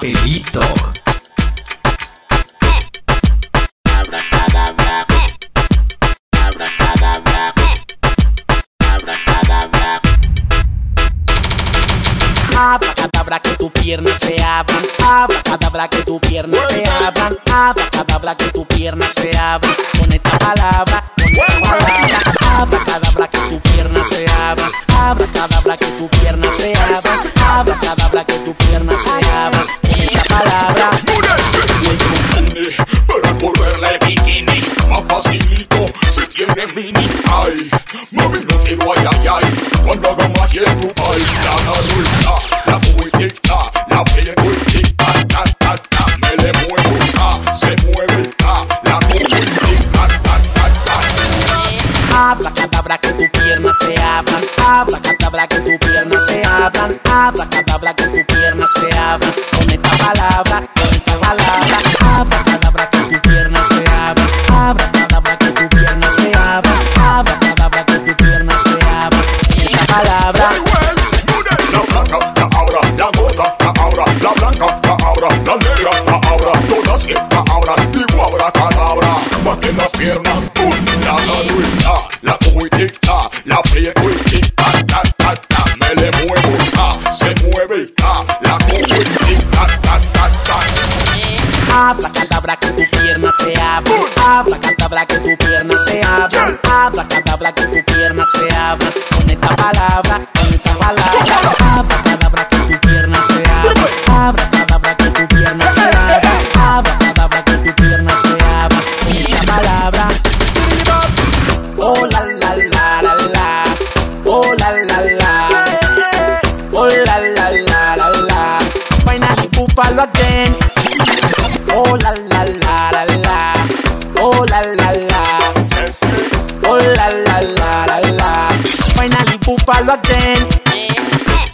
papelito. Abracadabra que tu pierna se abran, abracadabra que tu pierna se abran, abracadabra que tu pierna se abran. Con esta palabra, con esta palabra, abracadabra que tu pierna se abran, abracadabra que tu pierna se abran, abracadabra que tu pierna se abran. Facilito si tienes mini ay mami no quiero ay ay ay cuando haga magia en tu país la rueda la puertita la ta ta ta me le muevo ta se mueve ta la puertita ta ta ta. Abracadabra que tu pierna se abran, abracadabra que tu pierna se abran, abracadabra que tu Abracadabra que tu pierna se abra, abracadabra que tu pierna se abra, abracadabra que tu pierna se abra. Con esta palabra, con esta palabra, abracadabra que tu pierna se abra, abracadabra que tu pierna se abra, abracadabra que tu pierna se abra. Con esta palabra. Oh la la la la la, oh la la la, oh la la la la la. Finally, búfalo again. back then.